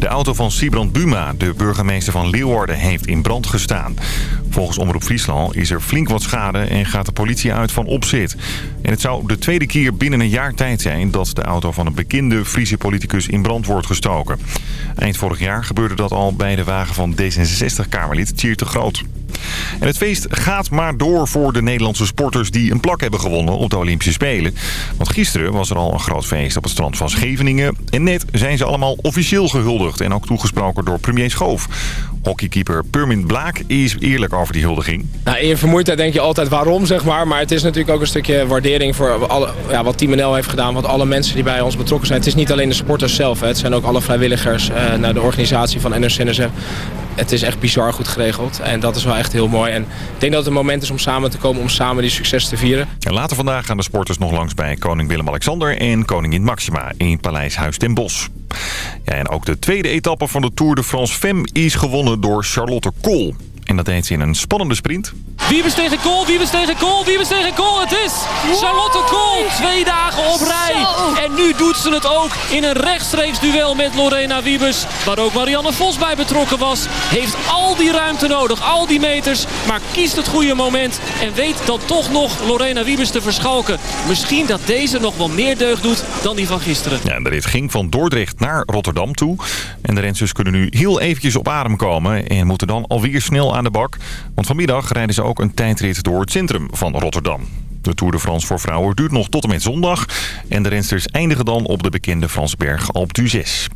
De auto van Sibrand Buma, de burgemeester van Leeuwarden, heeft in brand gestaan. Volgens Omroep Friesland is er flink wat schade en gaat de politie uit van opzet. En het zou de tweede keer binnen een jaar tijd zijn dat de auto van een bekende Friese politicus in brand wordt gestoken. Eind vorig jaar gebeurde dat al bij de wagen van D66-Kamerlid Tjeerd de Groot. En het feest gaat maar door voor de Nederlandse sporters die een plak hebben gewonnen op de Olympische Spelen. Want gisteren was er al een groot feest op het strand van Scheveningen. En net zijn ze allemaal officieel gehuldigd en ook toegesproken door premier Schoof. Hockeykeeper Permin Blaak is eerlijk over die huldiging. Nou, in vermoeidheid denk je altijd waarom, zeg maar. Maar het is natuurlijk ook een stukje waardering voor alle, ja, wat Team NL heeft gedaan. Wat alle mensen die bij ons betrokken zijn. Het is niet alleen de sporters zelf. Hè. Het zijn ook alle vrijwilligers uh, naar de organisatie van NRC Het is echt bizar goed geregeld. En dat is wel echt heel mooi. En ik denk dat het een moment is om samen te komen om samen die succes te vieren. En later vandaag gaan de sporters nog langs bij koning Willem-Alexander en koningin Maxima in Paleis Huis ten Bosch. Ja, en ook de tweede etappe van de Tour de France Femme is gewonnen door Charlotte Kool. En dat deed ze in een spannende sprint. Wiebes tegen Kool, Wiebes tegen Kool, Wiebes tegen Kool. Het is Charlotte Kool. Twee dagen op rij. En nu doet ze het ook in een rechtstreeks duel met Lorena Wiebes. Waar ook Marianne Vos bij betrokken was. Heeft al die ruimte nodig, al die meters. Maar kiest het goede moment. En weet dan toch nog Lorena Wiebes te verschalken. Misschien dat deze nog wel meer deugd doet dan die van gisteren. Ja, de rit ging van Dordrecht naar Rotterdam toe. En de rensers kunnen nu heel eventjes op adem komen. En moeten dan alweer snel aan de bak. Want vanmiddag rijden ze ook een tijdrit door het centrum van Rotterdam. De Tour de France voor vrouwen duurt nog tot en met zondag. En de rensters eindigen dan op de bekende Fransberg Alpe d'Huez.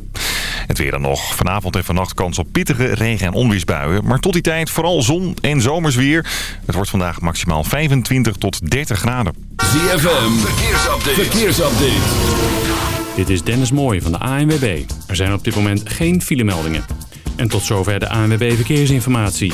Het weer dan nog. Vanavond en vannacht kans op pittige regen- en onweersbuien. Maar tot die tijd vooral zon en zomersweer. Het wordt vandaag maximaal 25 tot 30 graden. ZFM, verkeersupdate. verkeersupdate. Dit is Dennis Mooij van de ANWB. Er zijn op dit moment geen filemeldingen. En tot zover de ANWB Verkeersinformatie.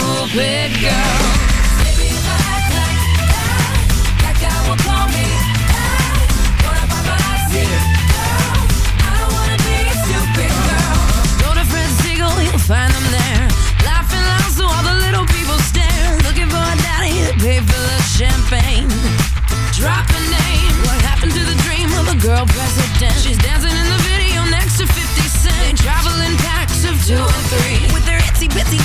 girl. Find them there, laughing loud so all the little people stare. Looking for a daddy to pay for the champagne. Drop a name. What happened to the dream of girl president? She's dancing in the video next to 50 Cent. Packs of two and three. With their itsy bitsy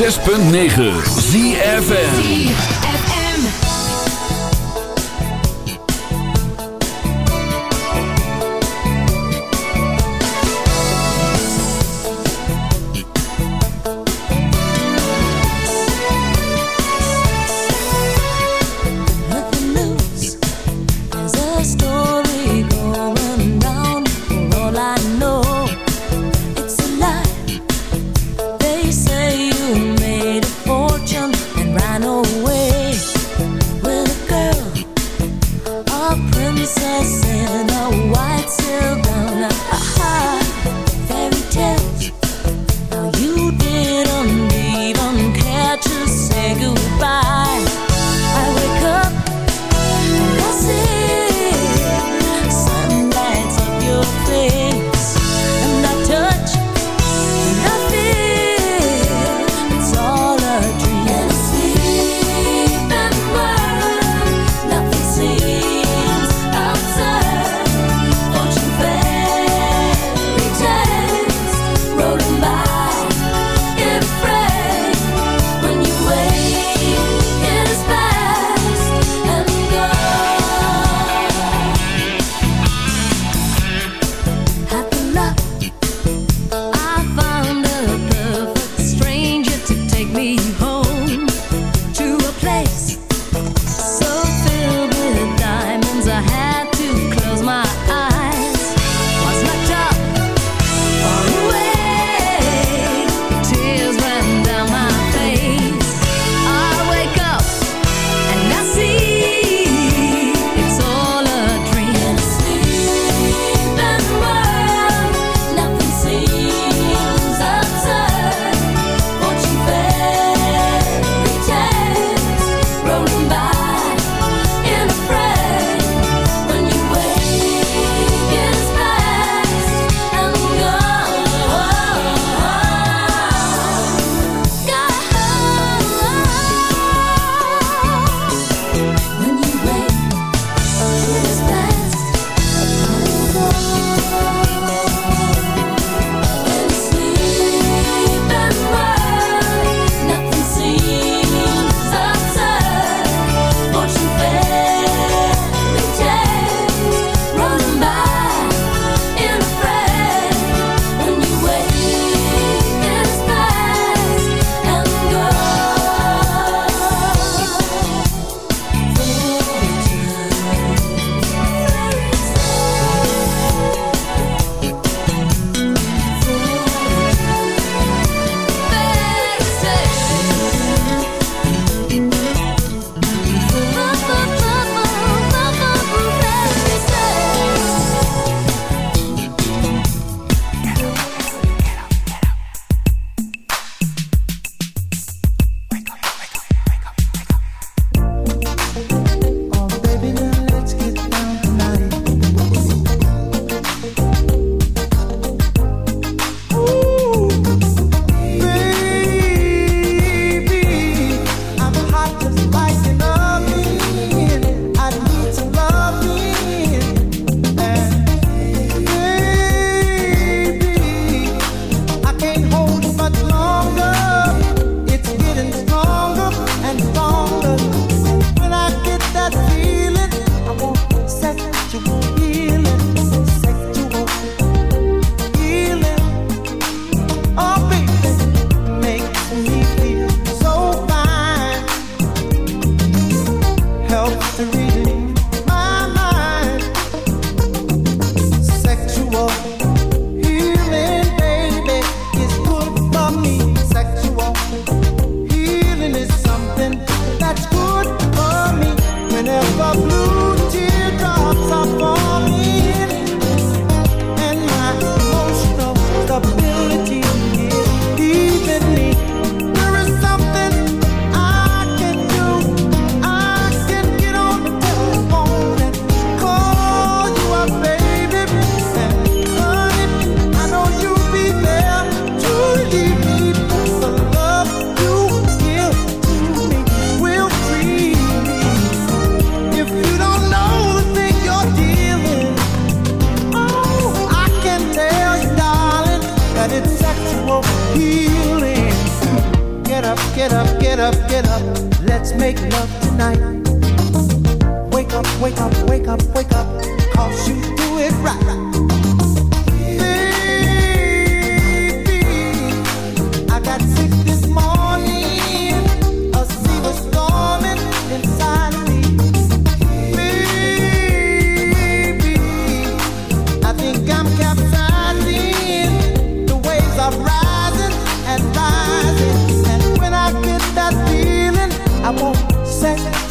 106.9 ZFM.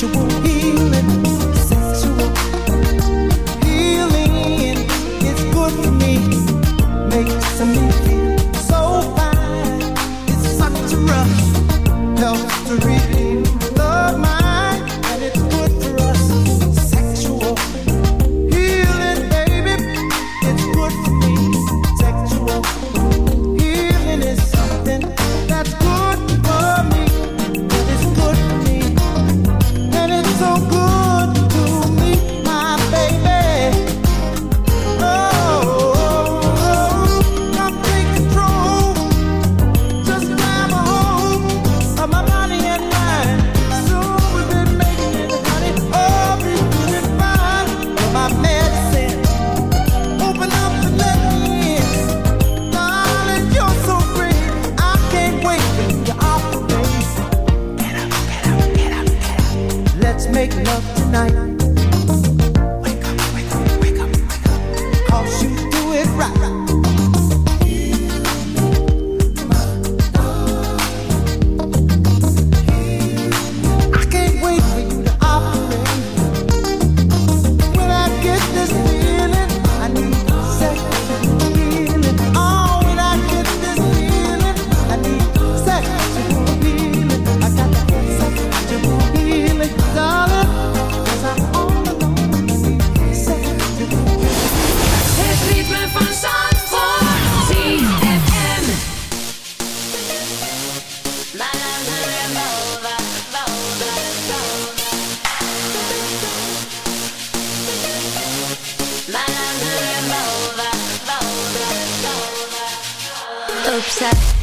what you want. Upset.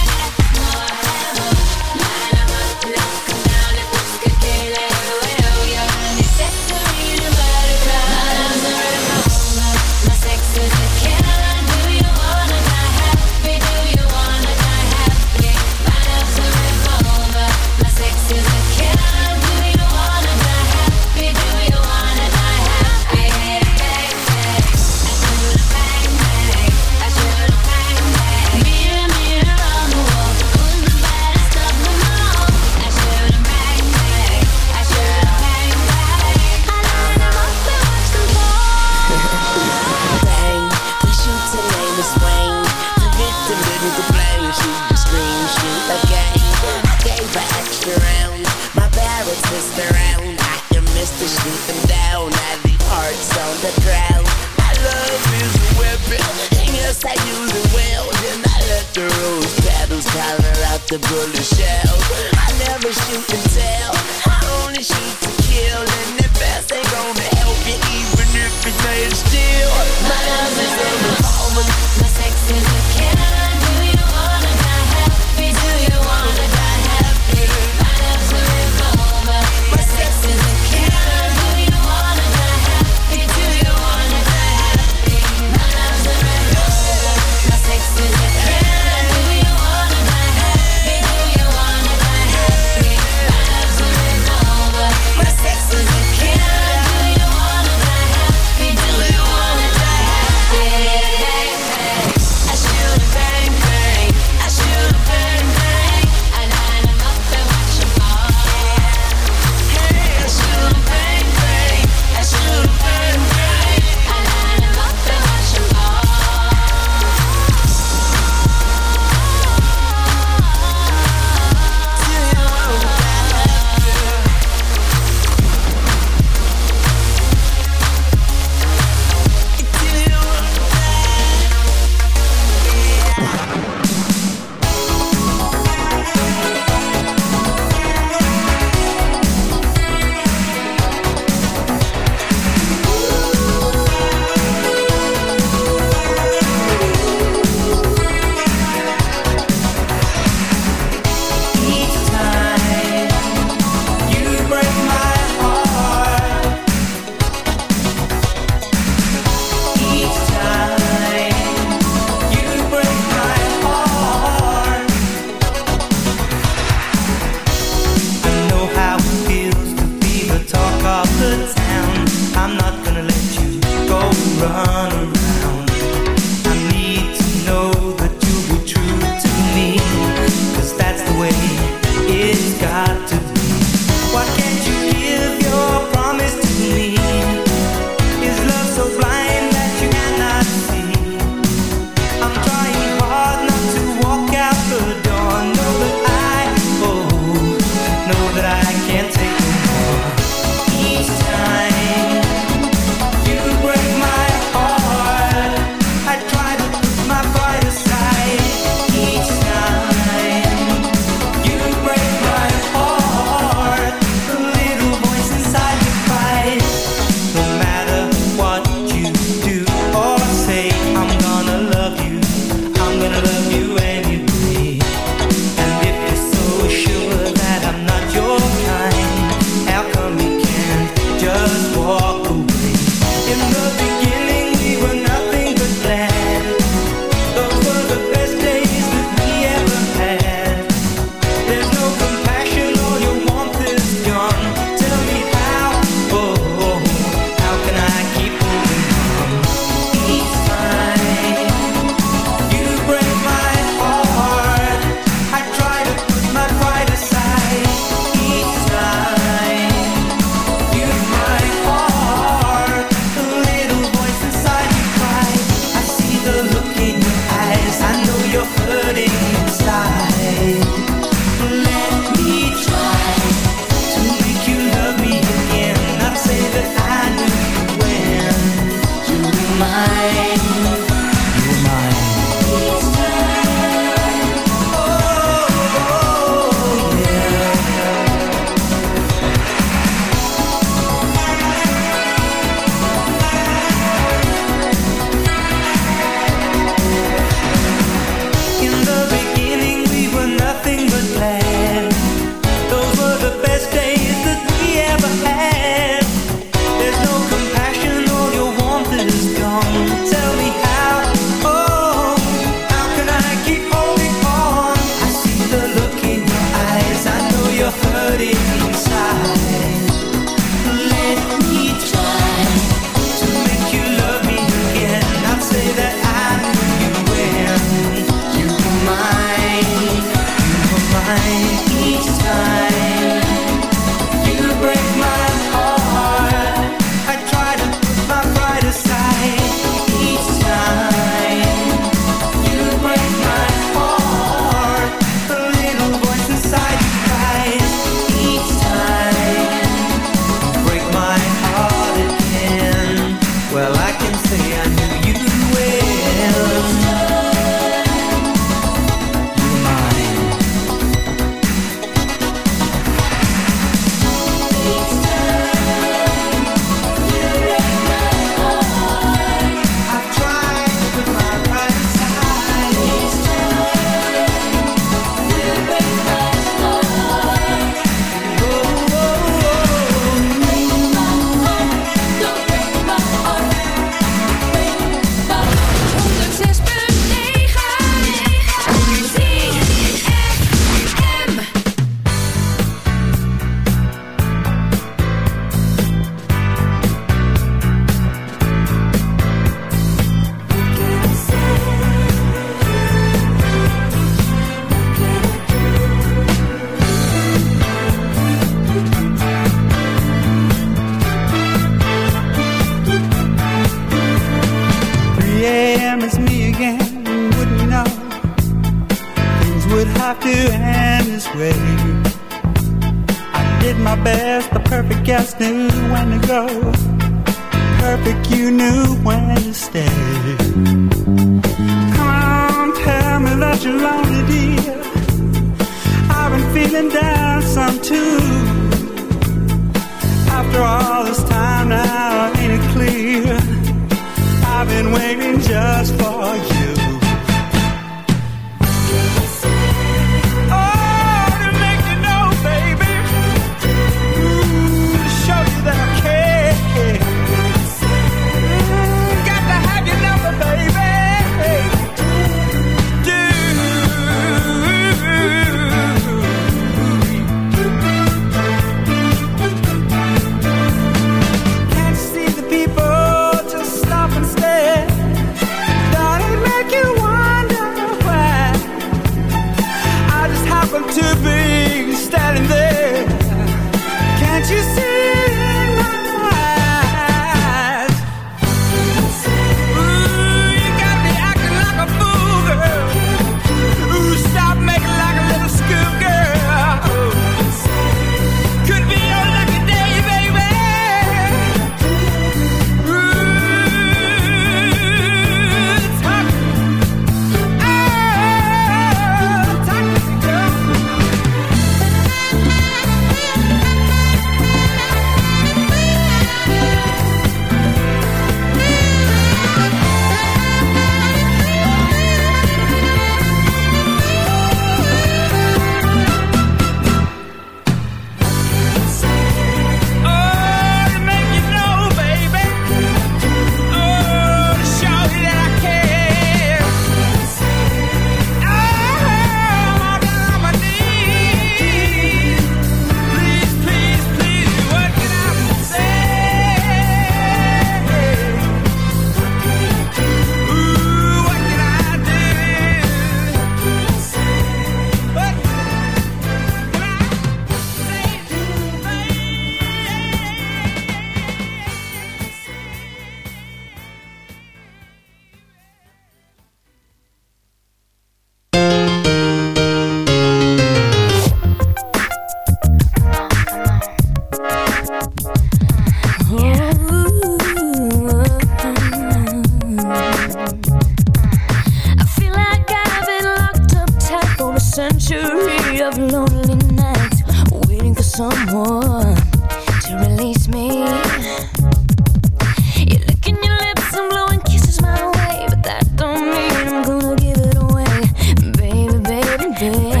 Baby, baby.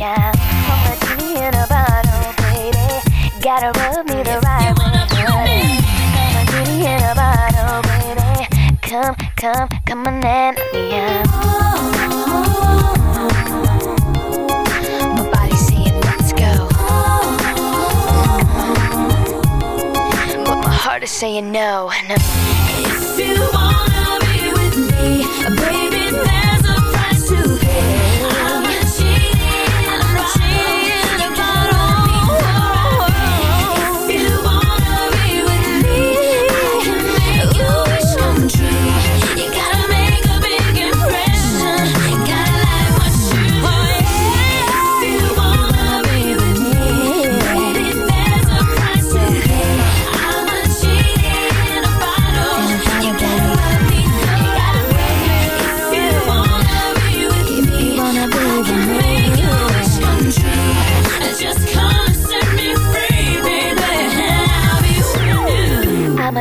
Genie in a bottle, baby. Gotta rub me the right way. In a bottle, baby. Come, come, come on. My saying let's go. But my heart is saying no, no. If you wanna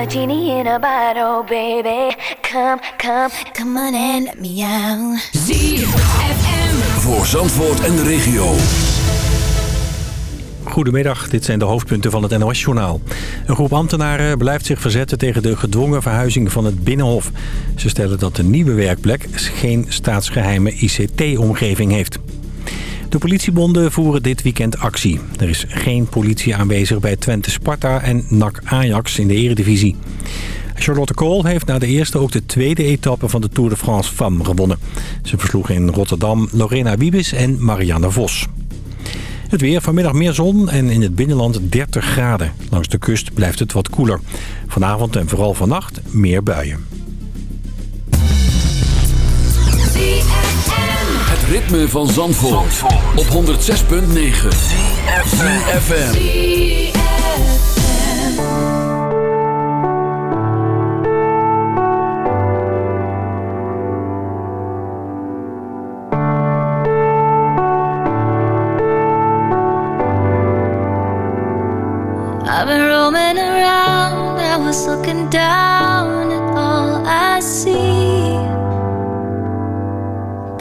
genie in a bottle, baby. Come, come, come on and let me out. ZFM. Voor Zandvoort en de regio. Goedemiddag, dit zijn de hoofdpunten van het NOS-journaal. Een groep ambtenaren blijft zich verzetten tegen de gedwongen verhuizing van het Binnenhof. Ze stellen dat de nieuwe werkplek geen staatsgeheime ICT-omgeving heeft. De politiebonden voeren dit weekend actie. Er is geen politie aanwezig bij Twente Sparta en NAC Ajax in de eredivisie. Charlotte Kool heeft na de eerste ook de tweede etappe van de Tour de France Femme gewonnen. Ze versloeg in Rotterdam Lorena Wiebes en Marianne Vos. Het weer, vanmiddag meer zon en in het binnenland 30 graden. Langs de kust blijft het wat koeler. Vanavond en vooral vannacht meer buien. Ritme van Zandvoort, op 106.9. ZFM. I've been roaming around, I was looking down at all I see.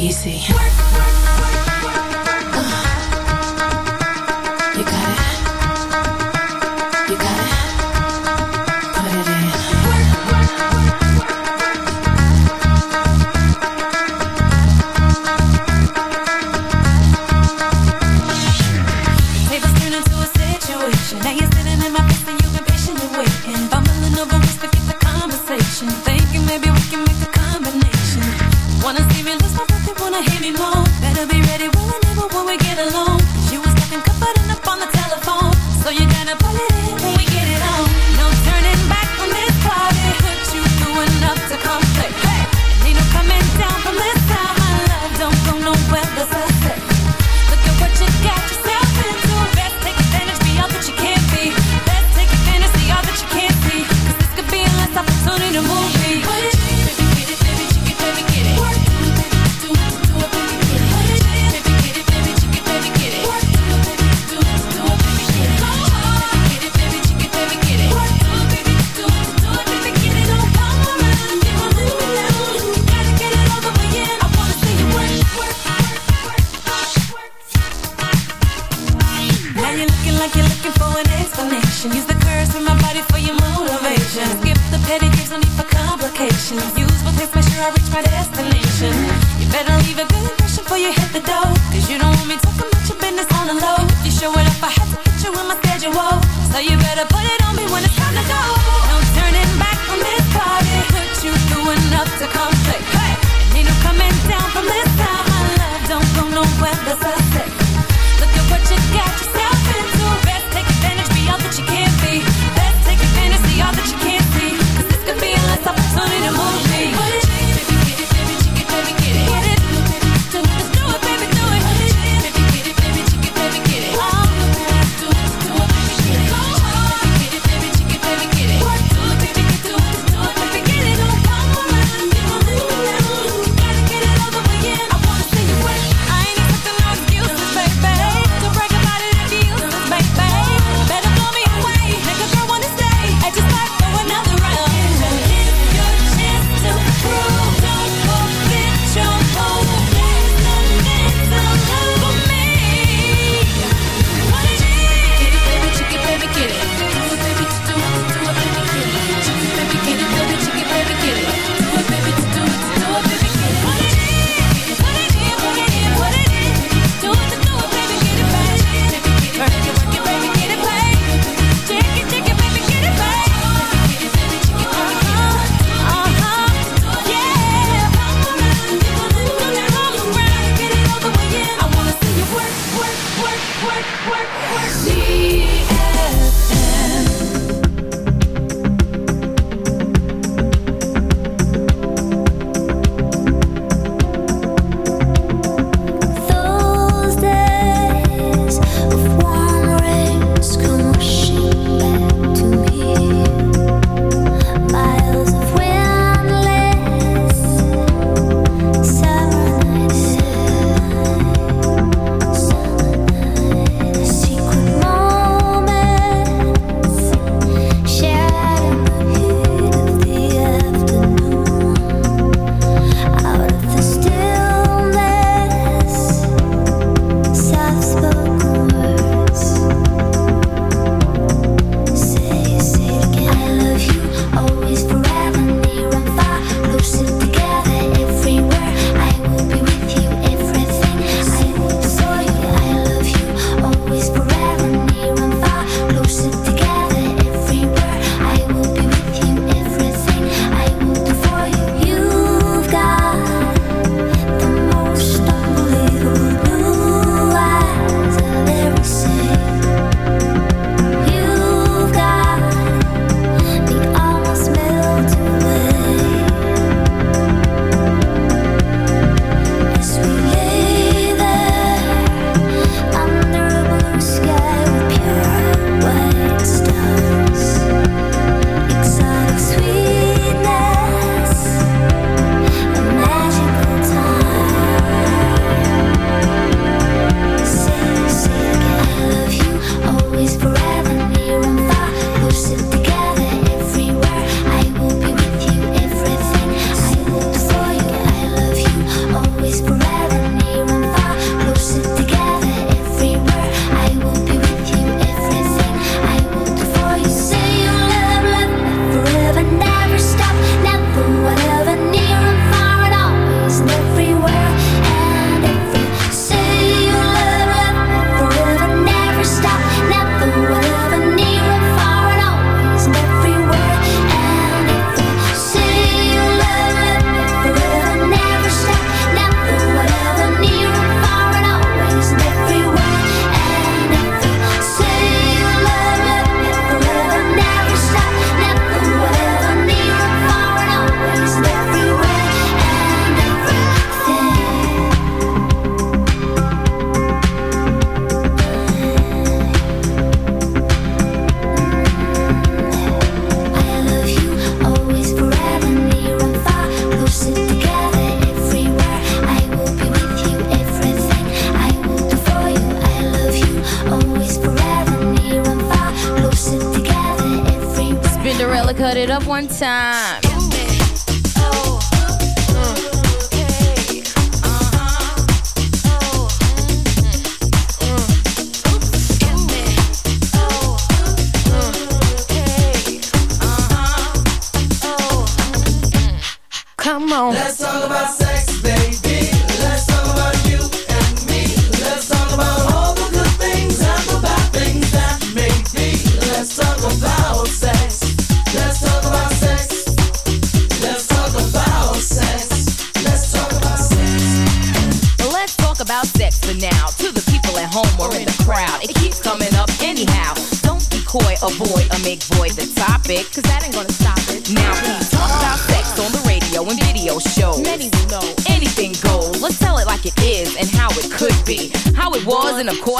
Easy. Time. Of course